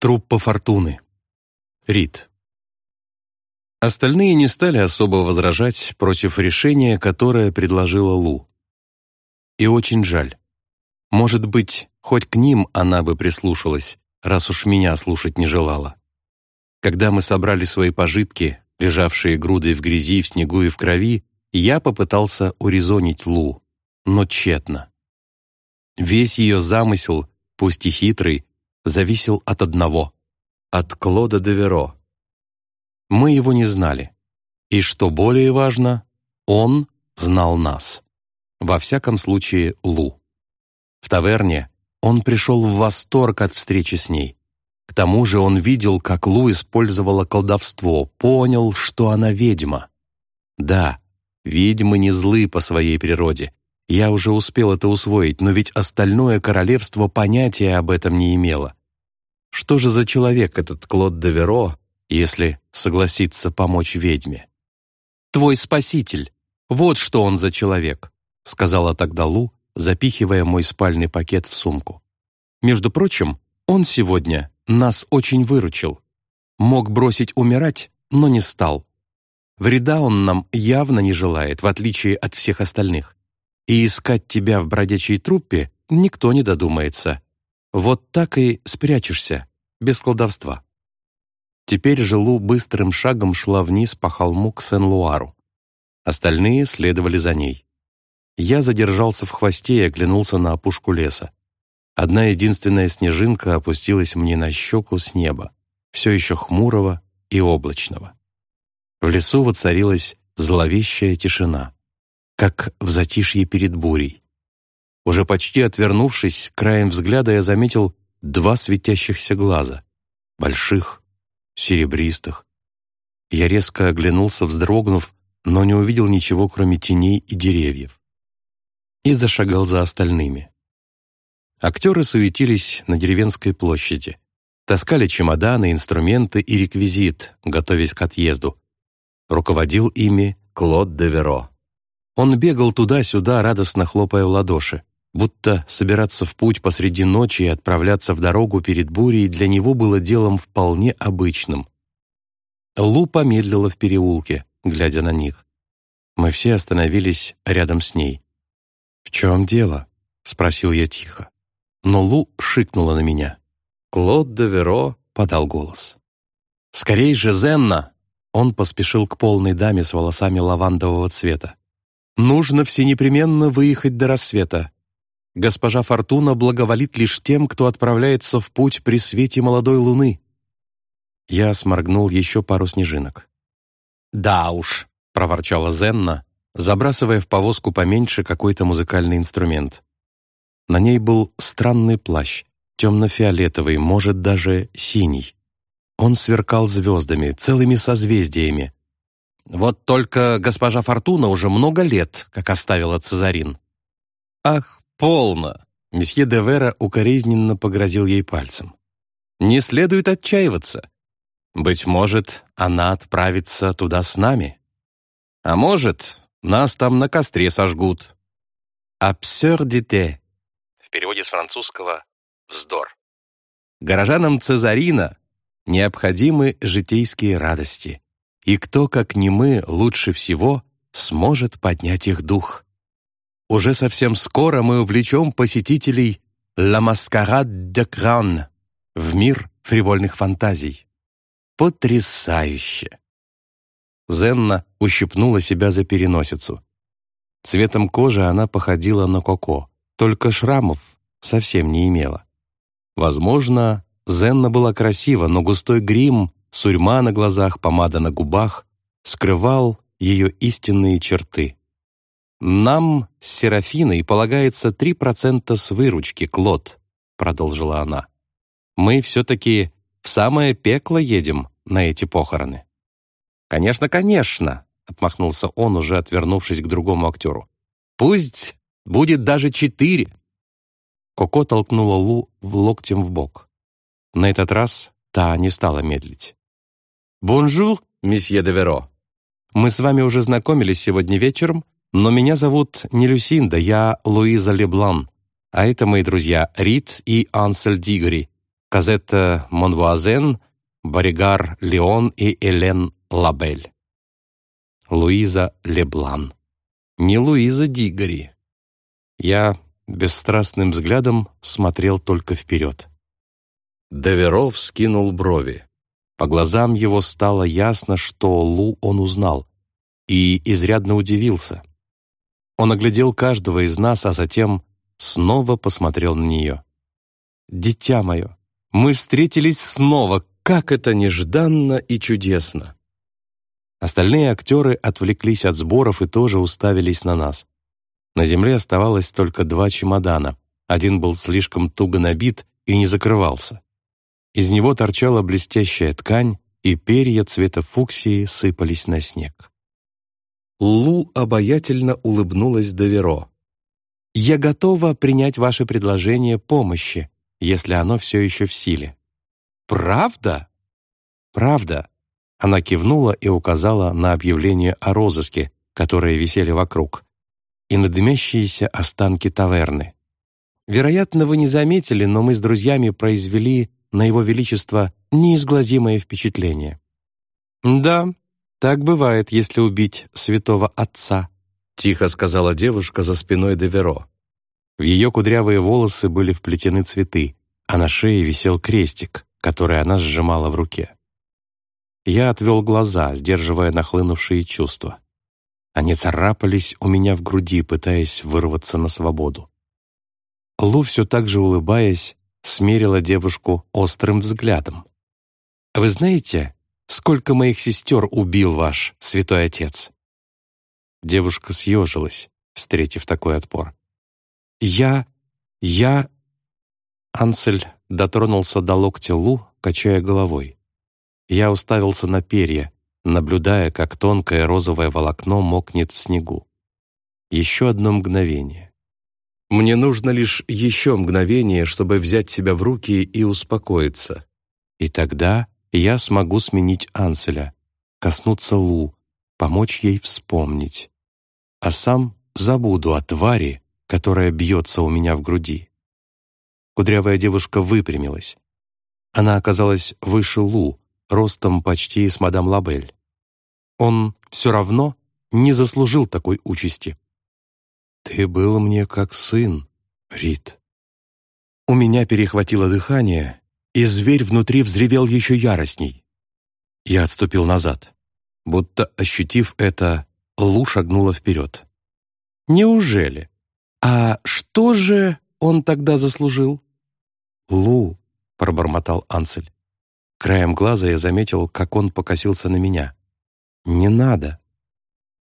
Труппа фортуны. Рид. Остальные не стали особо возражать против решения, которое предложила Лу. И очень жаль. Может быть, хоть к ним она бы прислушалась, раз уж меня слушать не желала. Когда мы собрали свои пожитки, лежавшие грудой в грязи, в снегу и в крови, я попытался урезонить Лу, но тщетно. Весь ее замысел, пусть и хитрый, зависел от одного — от Клода де Веро. Мы его не знали. И что более важно, он знал нас. Во всяком случае, Лу. В таверне он пришел в восторг от встречи с ней. К тому же он видел, как Лу использовала колдовство, понял, что она ведьма. Да, ведьмы не злы по своей природе. Я уже успел это усвоить, но ведь остальное королевство понятия об этом не имело. Что же за человек этот Клод де Веро, если согласится помочь ведьме? «Твой спаситель. Вот что он за человек», — сказала тогда Лу, запихивая мой спальный пакет в сумку. «Между прочим, он сегодня нас очень выручил. Мог бросить умирать, но не стал. Вреда он нам явно не желает, в отличие от всех остальных. И искать тебя в бродячей труппе никто не додумается. Вот так и спрячешься, без колдовства. Теперь Желу быстрым шагом шла вниз по холму к Сен-Луару. Остальные следовали за ней. Я задержался в хвосте и оглянулся на опушку леса. Одна единственная снежинка опустилась мне на щеку с неба, все еще хмурого и облачного. В лесу воцарилась зловещая тишина, как в затишье перед бурей. Уже почти отвернувшись, краем взгляда я заметил два светящихся глаза, больших, серебристых. Я резко оглянулся, вздрогнув, но не увидел ничего, кроме теней и деревьев. И зашагал за остальными. Актеры суетились на деревенской площади. Таскали чемоданы, инструменты и реквизит, готовясь к отъезду. Руководил ими Клод де Веро. Он бегал туда-сюда, радостно хлопая в ладоши будто собираться в путь посреди ночи и отправляться в дорогу перед бурей для него было делом вполне обычным. Лу помедлила в переулке, глядя на них. Мы все остановились рядом с ней. «В чем дело?» — спросил я тихо. Но Лу шикнула на меня. Клод де Веро подал голос. «Скорей же, Зенна!» Он поспешил к полной даме с волосами лавандового цвета. «Нужно всенепременно выехать до рассвета госпожа Фортуна благоволит лишь тем, кто отправляется в путь при свете молодой луны. Я сморгнул еще пару снежинок. «Да уж», — проворчала Зенна, забрасывая в повозку поменьше какой-то музыкальный инструмент. На ней был странный плащ, темно-фиолетовый, может, даже синий. Он сверкал звездами, целыми созвездиями. Вот только госпожа Фортуна уже много лет, как оставила Цезарин. «Ах, «Полно!» — месье де Вера укоризненно погрозил ей пальцем. «Не следует отчаиваться. Быть может, она отправится туда с нами. А может, нас там на костре сожгут». «Абсердите» в переводе с французского «вздор». Горожанам Цезарина необходимы житейские радости, и кто, как не мы, лучше всего сможет поднять их дух. Уже совсем скоро мы увлечем посетителей «La Mascarade de Crâne» в мир фривольных фантазий. Потрясающе! Зенна ущипнула себя за переносицу. Цветом кожи она походила на Коко, только шрамов совсем не имела. Возможно, Зенна была красива, но густой грим, сурьма на глазах, помада на губах скрывал ее истинные черты. «Нам с Серафиной полагается три процента с выручки, Клод», — продолжила она. «Мы все-таки в самое пекло едем на эти похороны». «Конечно, конечно», — отмахнулся он, уже отвернувшись к другому актеру. «Пусть будет даже четыре». Коко толкнула Лу локтем в бок. На этот раз та не стала медлить. «Bonjour, месье де Веро. Мы с вами уже знакомились сегодня вечером но меня зовут не Люсинда, я Луиза Леблан, а это мои друзья Рид и Ансель Дигори. Казетта Монвуазен, Боригар Леон и Элен Лабель. Луиза Леблан. Не Луиза Дигори. Я бесстрастным взглядом смотрел только вперед. Доверов скинул брови. По глазам его стало ясно, что Лу он узнал, и изрядно удивился. Он оглядел каждого из нас, а затем снова посмотрел на нее. «Дитя мое, мы встретились снова, как это нежданно и чудесно!» Остальные актеры отвлеклись от сборов и тоже уставились на нас. На земле оставалось только два чемодана. Один был слишком туго набит и не закрывался. Из него торчала блестящая ткань, и перья цвета фуксии сыпались на снег. Лу обаятельно улыбнулась Доверо. «Я готова принять ваше предложение помощи, если оно все еще в силе». «Правда?» «Правда». Она кивнула и указала на объявление о розыске, которые висели вокруг, и на дымящиеся останки таверны. «Вероятно, вы не заметили, но мы с друзьями произвели на его величество неизгладимое впечатление». «Да, «Так бывает, если убить святого отца», — тихо сказала девушка за спиной Деверо. В ее кудрявые волосы были вплетены цветы, а на шее висел крестик, который она сжимала в руке. Я отвел глаза, сдерживая нахлынувшие чувства. Они царапались у меня в груди, пытаясь вырваться на свободу. Лу, все так же улыбаясь, смерила девушку острым взглядом. «Вы знаете, Сколько моих сестер убил ваш святой отец?» Девушка съежилась, встретив такой отпор. «Я... я...» Ансель дотронулся до локтя Лу, качая головой. Я уставился на перья, наблюдая, как тонкое розовое волокно мокнет в снегу. Еще одно мгновение. Мне нужно лишь еще мгновение, чтобы взять себя в руки и успокоиться. И тогда я смогу сменить Анселя, коснуться Лу, помочь ей вспомнить. А сам забуду о твари, которая бьется у меня в груди. Кудрявая девушка выпрямилась. Она оказалась выше Лу, ростом почти с мадам Лабель. Он все равно не заслужил такой участи. «Ты был мне как сын, Рит». У меня перехватило дыхание, и зверь внутри взревел еще яростней. Я отступил назад. Будто ощутив это, Лу шагнула вперед. «Неужели? А что же он тогда заслужил?» «Лу», — пробормотал Ансель. Краем глаза я заметил, как он покосился на меня. «Не надо».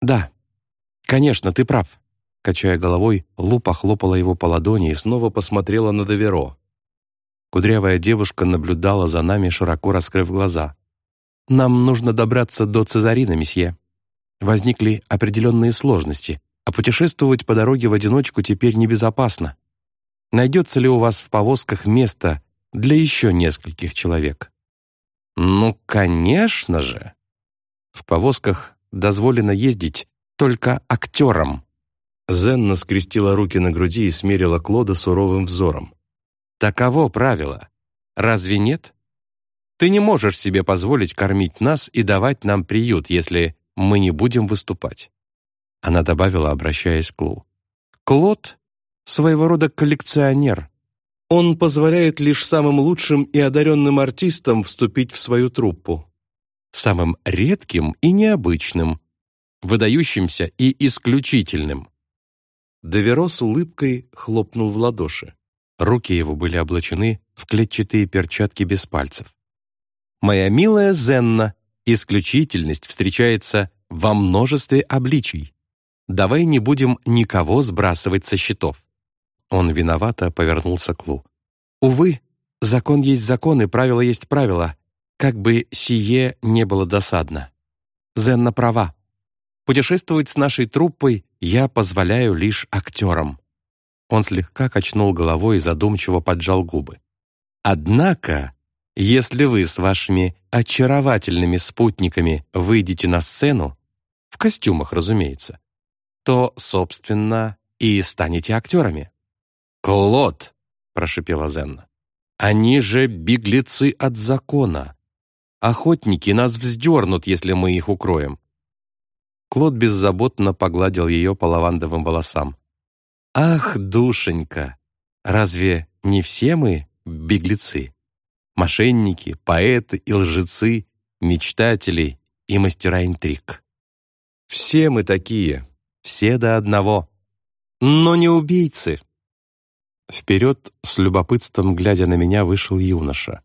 «Да, конечно, ты прав». Качая головой, Лу похлопала его по ладони и снова посмотрела на Доверо. Кудрявая девушка наблюдала за нами, широко раскрыв глаза. «Нам нужно добраться до Цезарина, месье. Возникли определенные сложности, а путешествовать по дороге в одиночку теперь небезопасно. Найдется ли у вас в повозках место для еще нескольких человек?» «Ну, конечно же!» В повозках дозволено ездить только актерам. Зенна скрестила руки на груди и смерила Клода суровым взором. Таково правило. Разве нет? Ты не можешь себе позволить кормить нас и давать нам приют, если мы не будем выступать. Она добавила, обращаясь к Лу. Клод — своего рода коллекционер. Он позволяет лишь самым лучшим и одаренным артистам вступить в свою труппу. Самым редким и необычным, выдающимся и исключительным. Доверо с улыбкой хлопнул в ладоши. Руки его были облачены в клетчатые перчатки без пальцев. «Моя милая Зенна, исключительность встречается во множестве обличий. Давай не будем никого сбрасывать со счетов». Он виновато повернулся к Лу. «Увы, закон есть закон, и правило есть правило, как бы сие не было досадно. Зенна права. Путешествовать с нашей труппой я позволяю лишь актерам. Он слегка качнул головой и задумчиво поджал губы. «Однако, если вы с вашими очаровательными спутниками выйдете на сцену, в костюмах, разумеется, то, собственно, и станете актерами». «Клод!» — прошипела Зенна. Они же беглецы от закона. Охотники нас вздернут, если мы их укроем». Клод беззаботно погладил ее по лавандовым волосам. «Ах, душенька, разве не все мы беглецы? Мошенники, поэты и лжецы, мечтатели и мастера интриг. Все мы такие, все до одного, но не убийцы». Вперед, с любопытством глядя на меня, вышел юноша.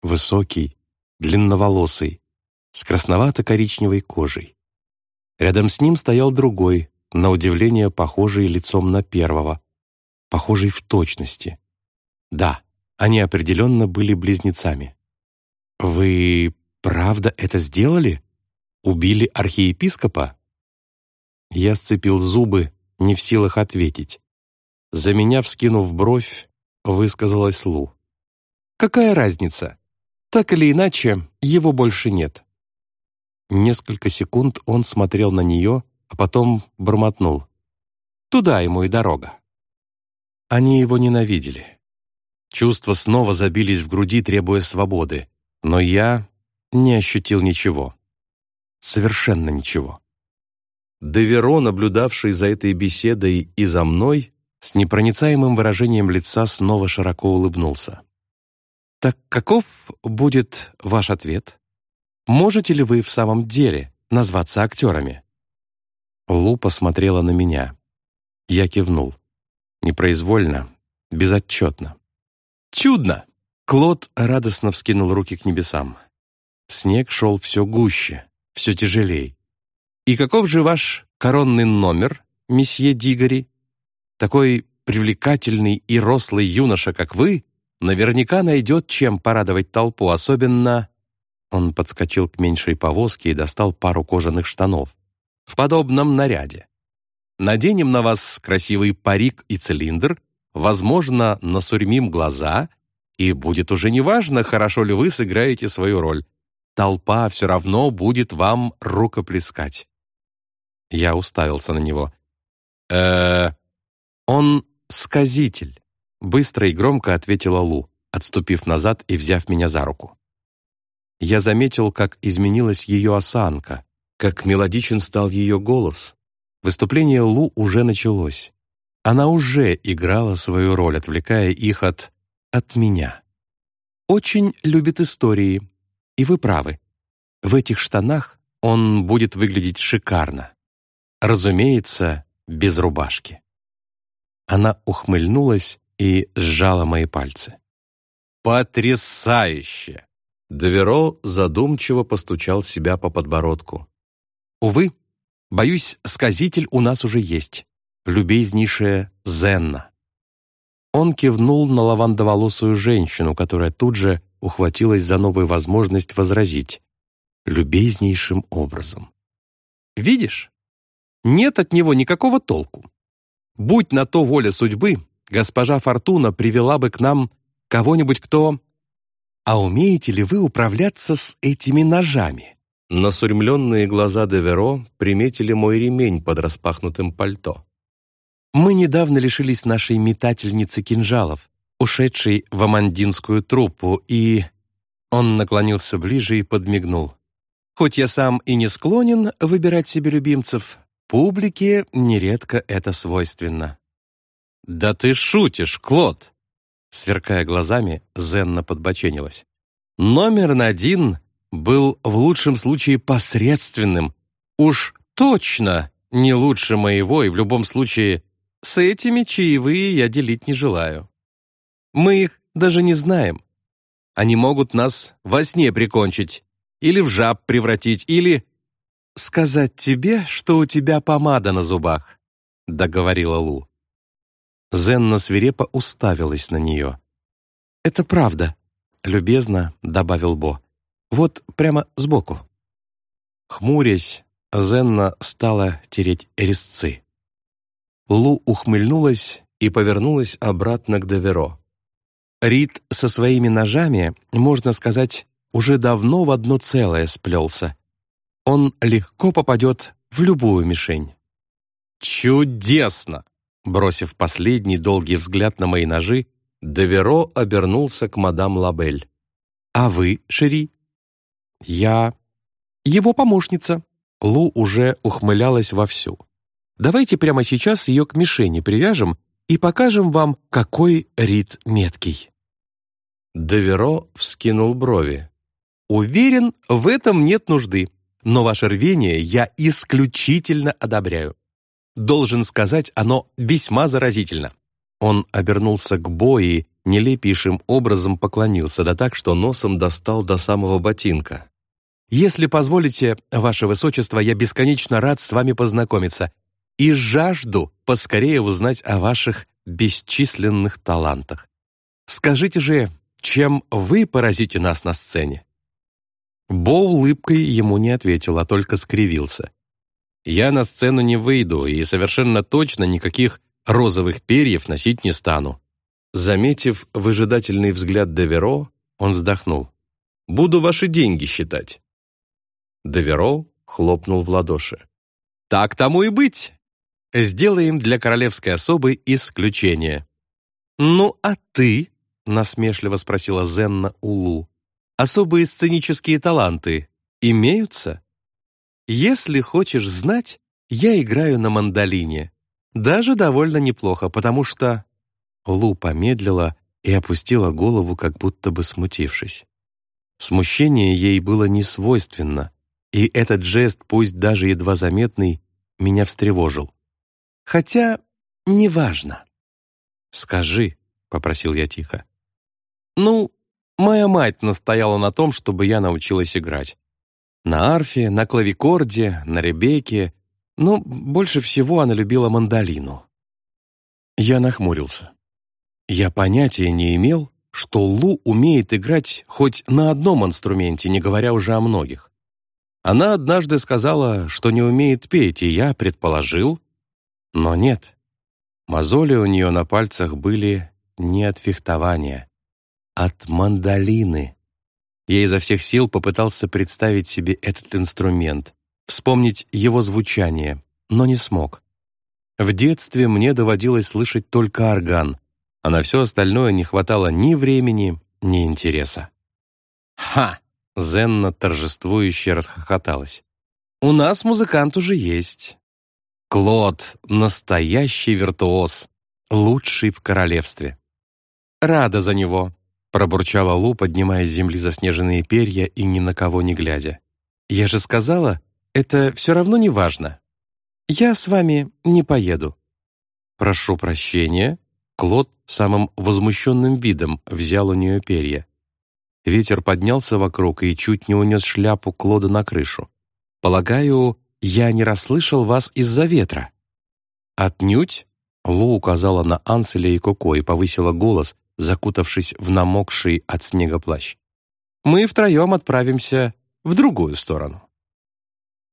Высокий, длинноволосый, с красновато-коричневой кожей. Рядом с ним стоял другой, на удивление похожий лицом на первого, похожий в точности. Да, они определенно были близнецами. «Вы правда это сделали? Убили архиепископа?» Я сцепил зубы, не в силах ответить. За меня, вскинув бровь, высказалась Лу. «Какая разница? Так или иначе, его больше нет». Несколько секунд он смотрел на нее, а потом бормотнул. «Туда ему и дорога». Они его ненавидели. Чувства снова забились в груди, требуя свободы, но я не ощутил ничего. Совершенно ничего. Деверо, наблюдавший за этой беседой и за мной, с непроницаемым выражением лица снова широко улыбнулся. «Так каков будет ваш ответ? Можете ли вы в самом деле назваться актерами?» Лу посмотрела на меня. Я кивнул. Непроизвольно, безотчетно. «Чудно!» Клод радостно вскинул руки к небесам. Снег шел все гуще, все тяжелей. «И каков же ваш коронный номер, месье Дигори? Такой привлекательный и рослый юноша, как вы, наверняка найдет, чем порадовать толпу, особенно...» Он подскочил к меньшей повозке и достал пару кожаных штанов в подобном наряде. Наденем на вас красивый парик и цилиндр, возможно, насурьмим глаза, и будет уже неважно, хорошо ли вы сыграете свою роль. Толпа все равно будет вам рукоплескать. Я уставился на него. э Он сказитель», — быстро и громко ответила Лу, отступив назад и взяв меня за руку. Я заметил, как изменилась ее осанка, как мелодичен стал ее голос. Выступление Лу уже началось. Она уже играла свою роль, отвлекая их от... от меня. Очень любит истории. И вы правы. В этих штанах он будет выглядеть шикарно. Разумеется, без рубашки. Она ухмыльнулась и сжала мои пальцы. «Потрясающе!» Доверо задумчиво постучал себя по подбородку. Увы, боюсь, сказитель у нас уже есть. Любезнейшая Зенна. Он кивнул на лавандоволосую женщину, которая тут же ухватилась за новую возможность возразить. Любезнейшим образом. «Видишь? Нет от него никакого толку. Будь на то воля судьбы, госпожа Фортуна привела бы к нам кого-нибудь, кто... А умеете ли вы управляться с этими ножами?» Насурьмленные глаза Деверо приметили мой ремень под распахнутым пальто. Мы недавно лишились нашей метательницы кинжалов, ушедшей в амандинскую труппу, и... Он наклонился ближе и подмигнул. Хоть я сам и не склонен выбирать себе любимцев, публике нередко это свойственно. «Да ты шутишь, Клод!» Сверкая глазами, Зенна подбоченилась. «Номер один был в лучшем случае посредственным. Уж точно не лучше моего, и в любом случае с этими чаевые я делить не желаю. Мы их даже не знаем. Они могут нас во сне прикончить, или в жаб превратить, или... «Сказать тебе, что у тебя помада на зубах», — договорила Лу. Зенна свирепо уставилась на нее. «Это правда», — любезно добавил Бо. Вот прямо сбоку». Хмурясь, Зенна стала тереть резцы. Лу ухмыльнулась и повернулась обратно к Деверо. Рид со своими ножами, можно сказать, уже давно в одно целое сплелся. Он легко попадет в любую мишень. «Чудесно!» Бросив последний долгий взгляд на мои ножи, Деверо обернулся к мадам Лабель. «А вы, Шери?» «Я...» «Его помощница». Лу уже ухмылялась вовсю. «Давайте прямо сейчас ее к мишени привяжем и покажем вам, какой Рид меткий». Деверо вскинул брови. «Уверен, в этом нет нужды, но ваше рвение я исключительно одобряю. Должен сказать, оно весьма заразительно». Он обернулся к Бои, нелепейшим образом поклонился, да так, что носом достал до самого ботинка. «Если позволите, ваше высочество, я бесконечно рад с вами познакомиться и жажду поскорее узнать о ваших бесчисленных талантах. Скажите же, чем вы поразите нас на сцене?» Бо улыбкой ему не ответил, а только скривился. «Я на сцену не выйду и совершенно точно никаких розовых перьев носить не стану». Заметив выжидательный взгляд Деверо, он вздохнул. «Буду ваши деньги считать». Деверо хлопнул в ладоши. «Так тому и быть. Сделаем для королевской особы исключение». «Ну, а ты?» — насмешливо спросила Зенна Улу. «Особые сценические таланты имеются?» «Если хочешь знать, я играю на мандолине. Даже довольно неплохо, потому что...» Лу помедлила и опустила голову, как будто бы смутившись. Смущение ей было не свойственно, и этот жест, пусть даже едва заметный, меня встревожил. Хотя неважно. «Скажи», — попросил я тихо, ну, моя мать настояла на том, чтобы я научилась играть. На арфе, на клавикорде, на ребеке, но больше всего она любила мандолину. Я нахмурился. Я понятия не имел, что Лу умеет играть хоть на одном инструменте, не говоря уже о многих. Она однажды сказала, что не умеет петь, и я предположил, но нет. Мозоли у нее на пальцах были не от фехтования, от мандолины. Я изо всех сил попытался представить себе этот инструмент, вспомнить его звучание, но не смог. В детстве мне доводилось слышать только орган, а на все остальное не хватало ни времени, ни интереса. «Ха!» — Зенна торжествующе расхохоталась. «У нас музыкант уже есть. Клод — настоящий виртуоз, лучший в королевстве. Рада за него», Пробурчала Лу, поднимая с земли заснеженные перья и ни на кого не глядя. «Я же сказала, это все равно не важно. Я с вами не поеду». «Прошу прощения». Клод самым возмущенным видом взял у нее перья. Ветер поднялся вокруг и чуть не унес шляпу Клода на крышу. «Полагаю, я не расслышал вас из-за ветра». «Отнюдь?» Лу указала на Анселя и Коко и повысила голос, закутавшись в намокший от снега плащ. «Мы втроем отправимся в другую сторону».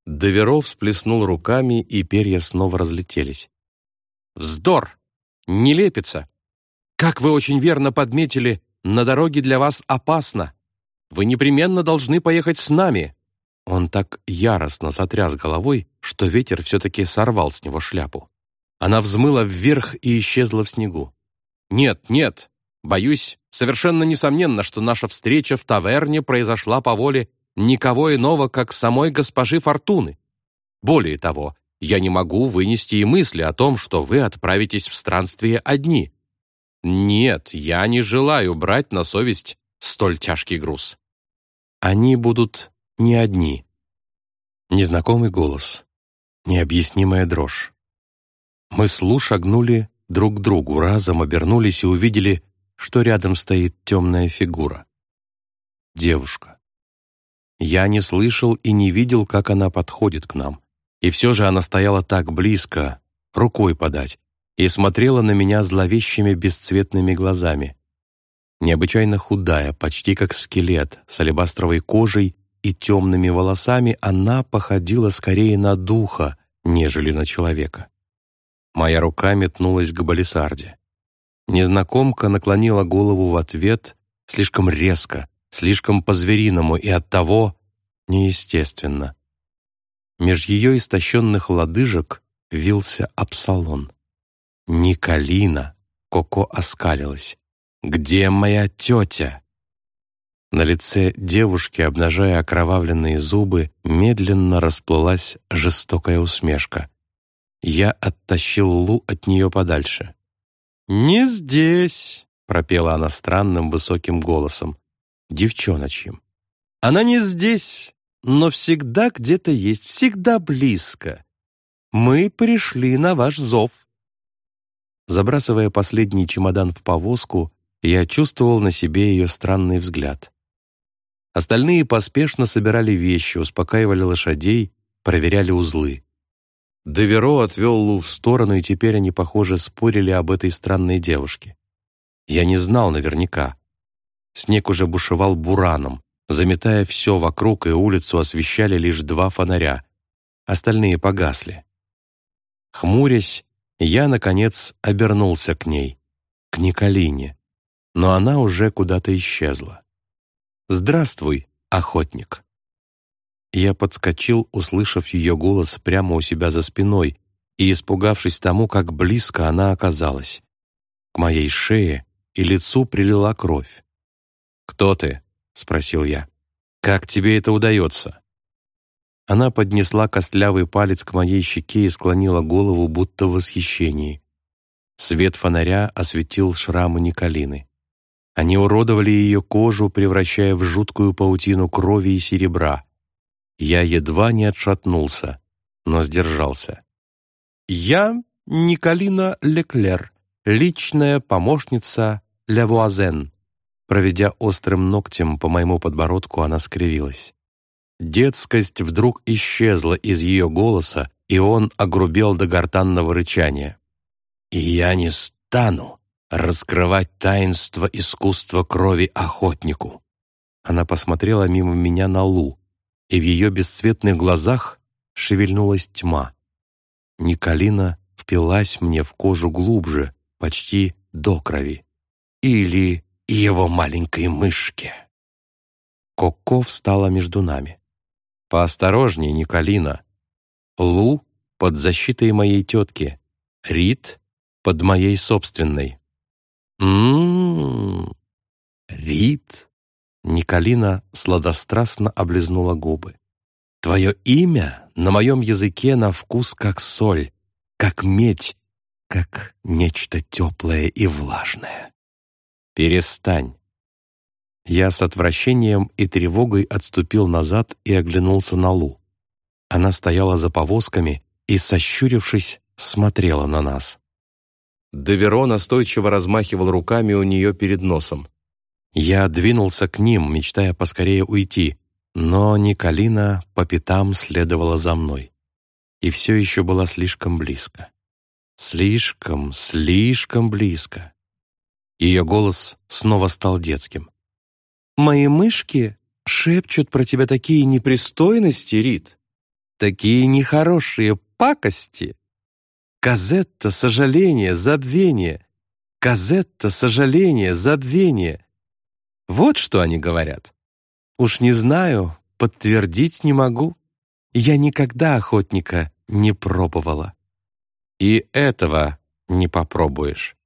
Доверов всплеснул руками, и перья снова разлетелись. «Вздор! Не лепится! Как вы очень верно подметили, на дороге для вас опасно. Вы непременно должны поехать с нами». Он так яростно затряс головой, что ветер все-таки сорвал с него шляпу. Она взмыла вверх и исчезла в снегу. «Нет, нет, Боюсь, совершенно несомненно, что наша встреча в таверне произошла по воле никого иного, как самой госпожи Фортуны. Более того, я не могу вынести и мысли о том, что вы отправитесь в странствие одни. Нет, я не желаю брать на совесть столь тяжкий груз. Они будут не одни. Незнакомый голос, необъяснимая дрожь. Мы с Лу шагнули друг к другу, разом обернулись и увидели что рядом стоит темная фигура. Девушка. Я не слышал и не видел, как она подходит к нам. И все же она стояла так близко, рукой подать, и смотрела на меня зловещими бесцветными глазами. Необычайно худая, почти как скелет, с алебастровой кожей и темными волосами, она походила скорее на духа, нежели на человека. Моя рука метнулась к Балисарде. Незнакомка наклонила голову в ответ слишком резко, слишком по-звериному и оттого неестественно. Меж ее истощенных лодыжек вился Апсалон. Николина, Коко оскалилась. Где моя тетя?» На лице девушки, обнажая окровавленные зубы, медленно расплылась жестокая усмешка. Я оттащил Лу от нее подальше. «Не здесь!» — пропела она странным высоким голосом, девчоночьим. «Она не здесь, но всегда где-то есть, всегда близко. Мы пришли на ваш зов». Забрасывая последний чемодан в повозку, я чувствовал на себе ее странный взгляд. Остальные поспешно собирали вещи, успокаивали лошадей, проверяли узлы. Деверо отвел Лу в сторону, и теперь они, похоже, спорили об этой странной девушке. Я не знал наверняка. Снег уже бушевал бураном, заметая все вокруг, и улицу освещали лишь два фонаря. Остальные погасли. Хмурясь, я, наконец, обернулся к ней, к Николине, но она уже куда-то исчезла. «Здравствуй, охотник!» Я подскочил, услышав ее голос прямо у себя за спиной и испугавшись тому, как близко она оказалась. К моей шее и лицу прилила кровь. «Кто ты?» — спросил я. «Как тебе это удается?» Она поднесла костлявый палец к моей щеке и склонила голову, будто в восхищении. Свет фонаря осветил шрамы Николины. Они уродовали ее кожу, превращая в жуткую паутину крови и серебра. Я едва не отшатнулся, но сдержался. «Я Николина Леклер, личная помощница Левуазен». Проведя острым ногтем по моему подбородку, она скривилась. Детскость вдруг исчезла из ее голоса, и он огрубел до гортанного рычания. «И я не стану раскрывать таинство искусства крови охотнику». Она посмотрела мимо меня на Лу, и в ее бесцветных глазах шевельнулась тьма. Николина впилась мне в кожу глубже, почти до крови. Или его маленькой мышке. Коко встала между нами. «Поосторожней, Николина. Лу под защитой моей тетки, Рит под моей собственной». «М-м-м, Рит?» Николина сладострастно облизнула губы. «Твое имя на моем языке на вкус как соль, как медь, как нечто теплое и влажное. Перестань!» Я с отвращением и тревогой отступил назад и оглянулся на Лу. Она стояла за повозками и, сощурившись, смотрела на нас. Деверо настойчиво размахивал руками у нее перед носом. Я двинулся к ним, мечтая поскорее уйти, но Николина по пятам следовала за мной. И все еще была слишком близко. Слишком, слишком близко. Ее голос снова стал детским. «Мои мышки шепчут про тебя такие непристойности, Рит, такие нехорошие пакости. Казетта — сожаление, забвение. Казетта — сожаление, забвение. Вот что они говорят. Уж не знаю, подтвердить не могу. Я никогда охотника не пробовала. И этого не попробуешь.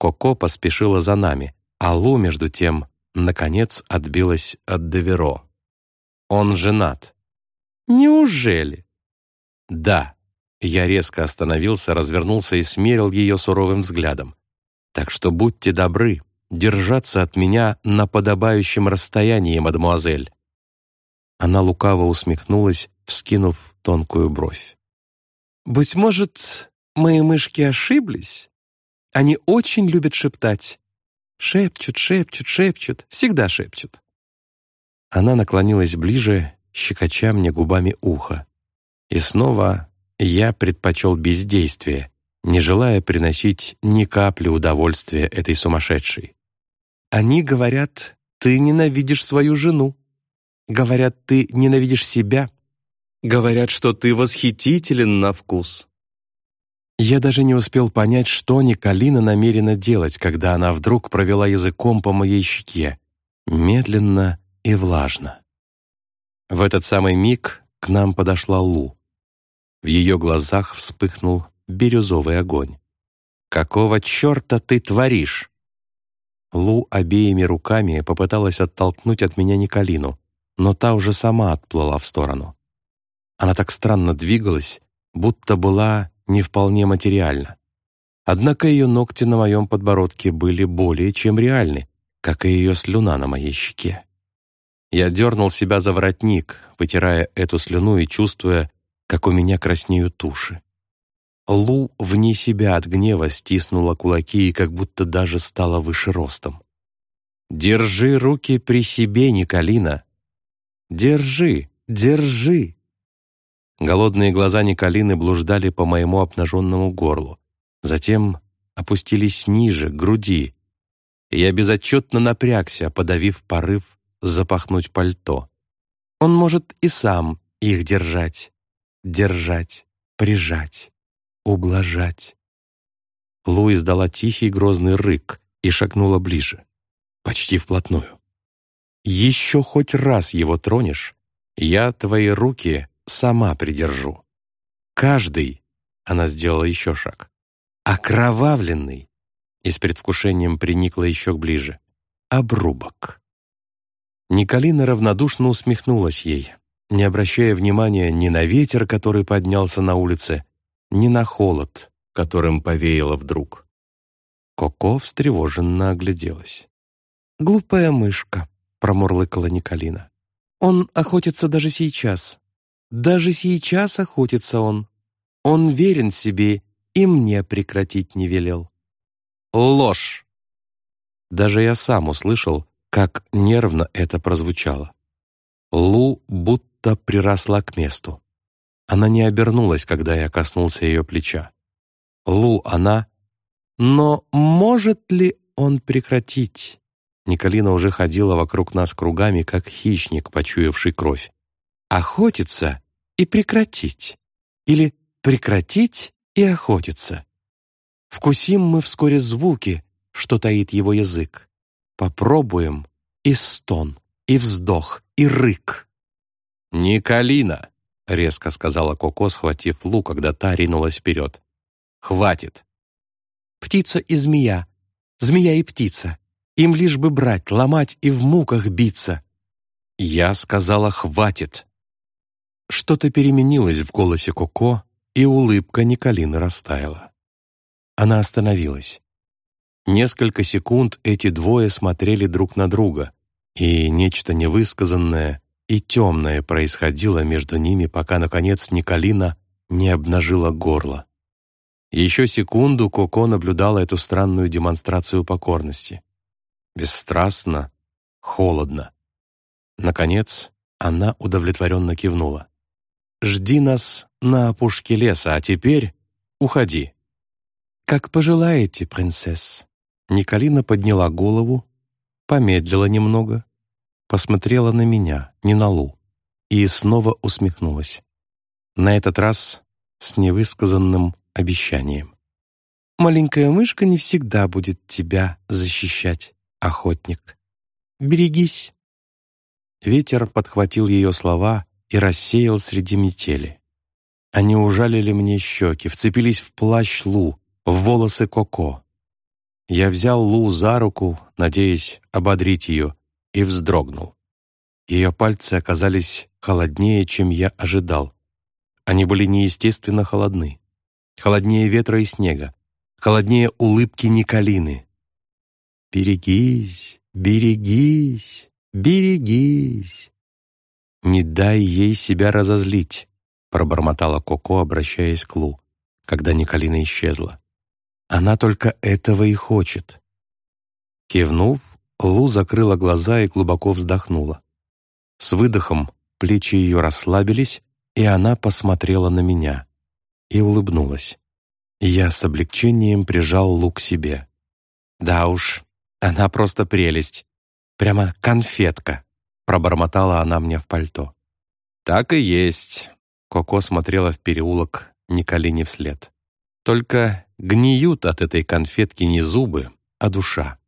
Коко поспешила за нами, а Лу, между тем, наконец отбилась от Деверо. Он женат. Неужели? Да. Я резко остановился, развернулся и смерил ее суровым взглядом. Так что будьте добры, держаться от меня на подобающем расстоянии, мадемуазель». Она лукаво усмехнулась, вскинув тонкую бровь. «Быть может, мои мышки ошиблись? Они очень любят шептать. Шепчут, шепчут, шепчут, всегда шепчут». Она наклонилась ближе, щекоча мне губами ухо. И снова я предпочел бездействие, не желая приносить ни капли удовольствия этой сумасшедшей. Они говорят, ты ненавидишь свою жену. Говорят, ты ненавидишь себя. Говорят, что ты восхитителен на вкус. Я даже не успел понять, что Николина намерена делать, когда она вдруг провела языком по моей щеке, медленно и влажно. В этот самый миг к нам подошла Лу. В ее глазах вспыхнул бирюзовый огонь. «Какого черта ты творишь?» Лу обеими руками попыталась оттолкнуть от меня Николину, но та уже сама отплыла в сторону. Она так странно двигалась, будто была не вполне материальна. Однако ее ногти на моем подбородке были более чем реальны, как и ее слюна на моей щеке. Я дернул себя за воротник, вытирая эту слюну и чувствуя, как у меня краснеют уши. Лу вне себя от гнева стиснула кулаки и как будто даже стала выше ростом. «Держи руки при себе, Николина! Держи, держи!» Голодные глаза Николины блуждали по моему обнаженному горлу, затем опустились ниже, к груди, я безотчетно напрягся, подавив порыв запахнуть пальто. Он может и сам их держать, держать, прижать ублажать. Лу издала тихий грозный рык и шагнула ближе, почти вплотную. «Еще хоть раз его тронешь, я твои руки сама придержу. Каждый, — она сделала еще шаг, — окровавленный, и с предвкушением приникла еще ближе, обрубок. Николина равнодушно усмехнулась ей, не обращая внимания ни на ветер, который поднялся на улице, ни на холод, которым повеяло вдруг. Коко встревоженно огляделась. «Глупая мышка», — промурлыкала Николина. «Он охотится даже сейчас. Даже сейчас охотится он. Он верен себе и мне прекратить не велел». «Ложь!» Даже я сам услышал, как нервно это прозвучало. Лу будто приросла к месту. Она не обернулась, когда я коснулся ее плеча. «Лу, она...» «Но может ли он прекратить?» Николина уже ходила вокруг нас кругами, как хищник, почуявший кровь. «Охотиться и прекратить. Или прекратить и охотиться. Вкусим мы вскоре звуки, что таит его язык. Попробуем и стон, и вздох, и рык». «Николина!» — резко сказала Коко, схватив Лу, когда та ринулась вперед. «Хватит!» «Птица и змея, змея и птица. Им лишь бы брать, ломать и в муках биться». Я сказала «хватит». Что-то переменилось в голосе Коко, и улыбка Николины растаяла. Она остановилась. Несколько секунд эти двое смотрели друг на друга, и нечто невысказанное и темное происходило между ними, пока, наконец, Николина не обнажила горло. Еще секунду Коко наблюдала эту странную демонстрацию покорности. Бесстрастно, холодно. Наконец, она удовлетворенно кивнула. «Жди нас на опушке леса, а теперь уходи». «Как пожелаете, принцесс». Николина подняла голову, помедлила немного, посмотрела на меня, не на Лу, и снова усмехнулась. На этот раз с невысказанным обещанием. «Маленькая мышка не всегда будет тебя защищать, охотник. Берегись!» Ветер подхватил ее слова и рассеял среди метели. Они ужалили мне щеки, вцепились в плащ Лу, в волосы Коко. Я взял Лу за руку, надеясь ободрить ее, и вздрогнул. Ее пальцы оказались холоднее, чем я ожидал. Они были неестественно холодны. Холоднее ветра и снега, холоднее улыбки Николины. «Берегись, берегись, берегись!» «Не дай ей себя разозлить», — пробормотала Коко, обращаясь к Лу, когда Николина исчезла. «Она только этого и хочет». Кивнув, Лу закрыла глаза и глубоко вздохнула. С выдохом плечи ее расслабились, и она посмотрела на меня и улыбнулась. Я с облегчением прижал Лу к себе. «Да уж, она просто прелесть. Прямо конфетка», — пробормотала она мне в пальто. «Так и есть», — Коко смотрела в переулок Николине вслед. «Только гниют от этой конфетки не зубы, а душа».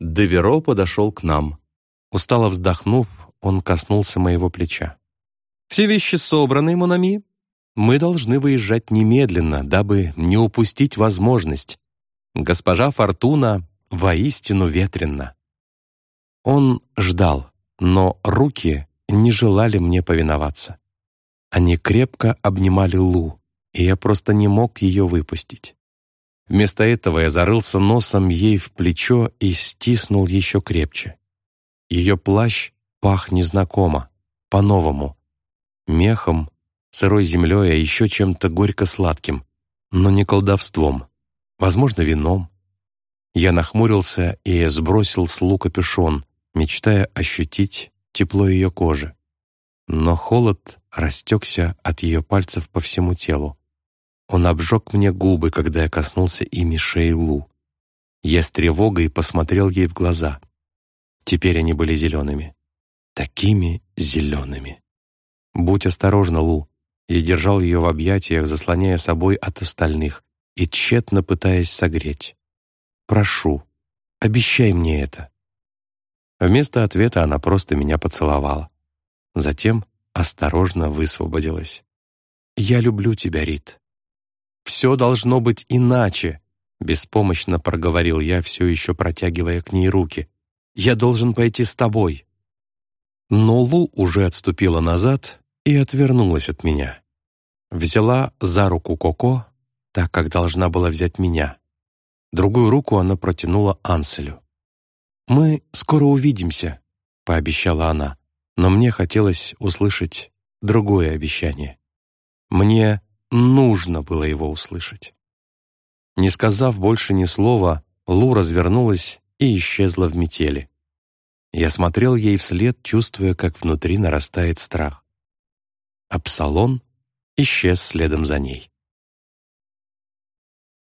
Деверо подошел к нам. Устало вздохнув, он коснулся моего плеча. «Все вещи собраны, Монами. Мы должны выезжать немедленно, дабы не упустить возможность. Госпожа Фортуна воистину ветренно. Он ждал, но руки не желали мне повиноваться. Они крепко обнимали Лу, и я просто не мог ее выпустить. Вместо этого я зарылся носом ей в плечо и стиснул еще крепче. Ее плащ пах незнакомо, по-новому. Мехом, сырой землей, а еще чем-то горько-сладким, но не колдовством, возможно, вином. Я нахмурился и сбросил с лука капюшон, мечтая ощутить тепло ее кожи. Но холод растекся от ее пальцев по всему телу. Он обжег мне губы, когда я коснулся ими шеи Лу. Я с тревогой посмотрел ей в глаза. Теперь они были зелеными. Такими зелеными. «Будь осторожна, Лу». Я держал ее в объятиях, заслоняя собой от остальных и тщетно пытаясь согреть. «Прошу, обещай мне это». Вместо ответа она просто меня поцеловала. Затем осторожно высвободилась. «Я люблю тебя, Рит. Все должно быть иначе», — беспомощно проговорил я, все еще протягивая к ней руки. «Я должен пойти с тобой». Но Лу уже отступила назад и отвернулась от меня. Взяла за руку Коко, так как должна была взять меня. Другую руку она протянула Анселю. «Мы скоро увидимся», — пообещала она, но мне хотелось услышать другое обещание. Мне нужно было его услышать. Не сказав больше ни слова, Лу развернулась и исчезла в метели. Я смотрел ей вслед, чувствуя, как внутри нарастает страх. Апсалон исчез следом за ней.